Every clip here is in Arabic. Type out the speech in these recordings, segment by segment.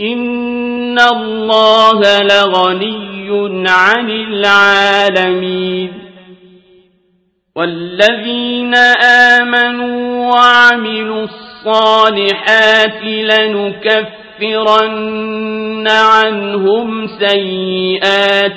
إن الله لغني عن العالمين والذين آمنوا وعملوا الصالحات لنكفرن عنهم سيئاتهم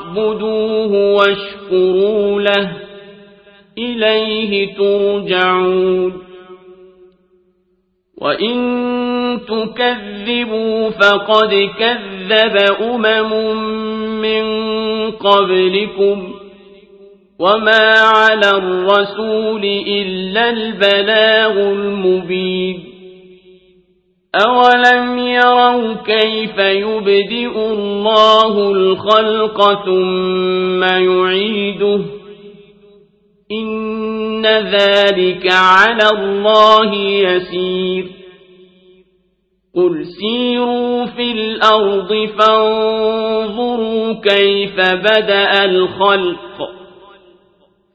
فاعبدوه واشكروا له. إليه ترجعون. وإن تكذبوا فقد كذب أمم من قبلكم. وما على الرسول إلا البلاغ المبين. أولم يروا كيف يبدئ الله الخلق ثم يعيده إن ذلك على الله يسير قل سيروا في الأرض فانظروا كيف بدأ الخلق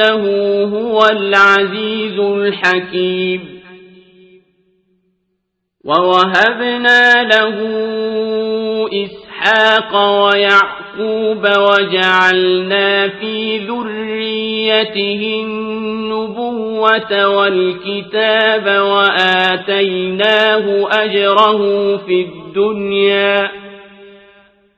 إنه هو العزيز الحكيم. ووهبنا له إسحاق ويعقوب يعقوب وجعلنا في ذريته النبوة والكتاب وآتيناه أجره في الدنيا.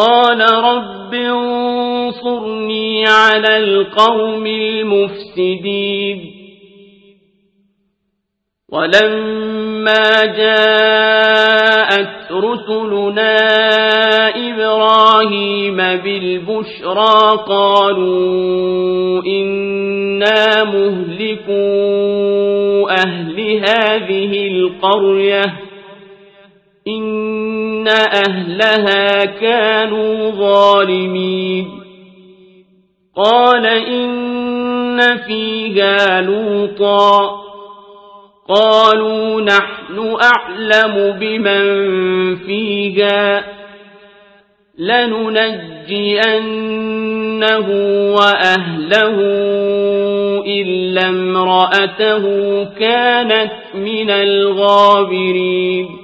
قال رب انصرني على القوم المفسدين. ولما جاءت رسلنا إبراهيم بالبشرى قالوا إنا مهلكوا أهل هذه القرية. أهلها كانوا ظالمين قال إن فيها لوطا قالوا نحن أعلم بمن فيها لننجينه وأهله إلا امرأته كانت من الغابرين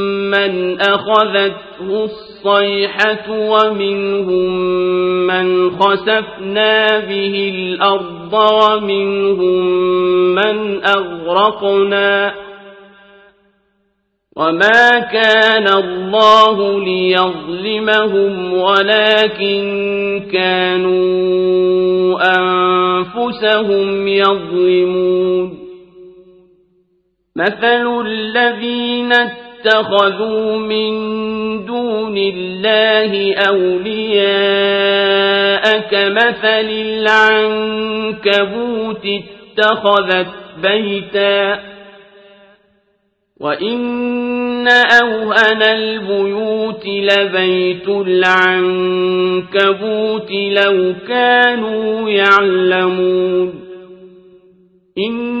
من أخذته الصيحة ومنهم من خسفنا به الأرض ومنهم من أغرقنا وما كان الله ليظلمهم ولكن كانوا أنفسهم يظلمون مثل الذين اتخذوا من دون الله أولياء كمثل العنكبوت اتخذت بيتاً. وإن أوهن البيوت لبيت العنكبوت لو كانوا يعلمون. إن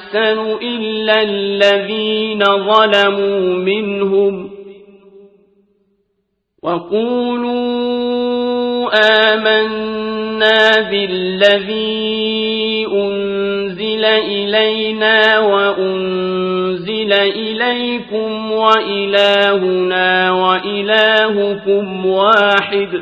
أحسن إلا الذين ظلموا منهم. وقولوا آمنا بالذي أنزل إلينا وأنزل إليكم وإلهنا وإلهكم واحد.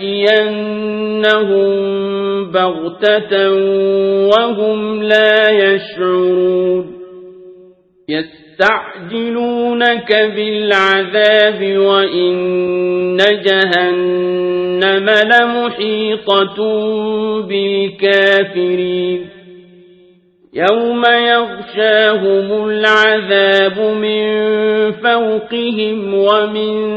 وليأتينهم بغتة وهم لا يشعرون يستعجلونك بالعذاب وإن جهنم لمحيطة بالكافرين يوم يغشاهم العذاب من فوقهم ومن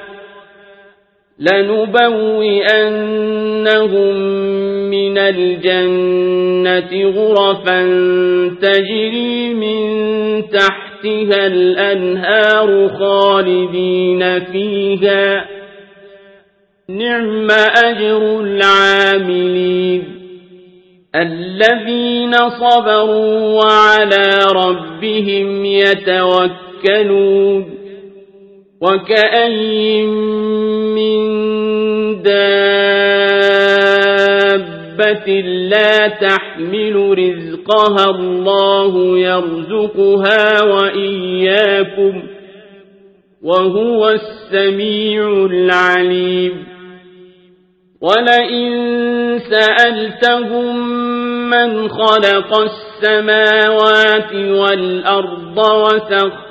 لنبوئنهم من الجنة غرفا تجري من تحتها الأنهار خالدين فيها. نعم أجر العاملين الذين صبروا وعلى ربهم يتوكلون. وكأي من دابة لا تحمل رزقها الله يرزقها وإياكم وهو السميع العليم ولئن سألتهم من خلق السماوات والأرض وسخر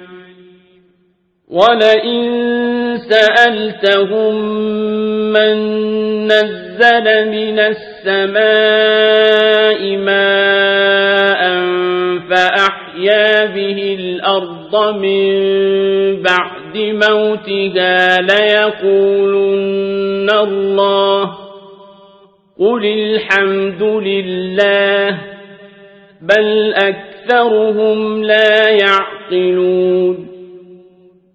ولئن سألتهم من نزل من السماء ماء فأحيا به الأرض من بعد موتها ليقولن الله قل الحمد لله بل أكثرهم لا يعقلون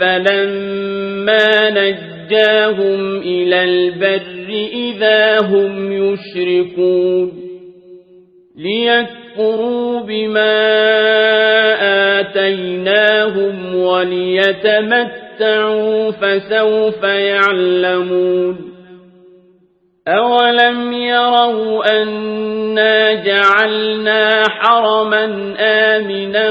فلما نجاهم إلى البر إذا هم يشركون ليكفروا بما آتيناهم وليتمتعوا فسوف يعلمون أولم يروا أنا جعلنا حرما آمنا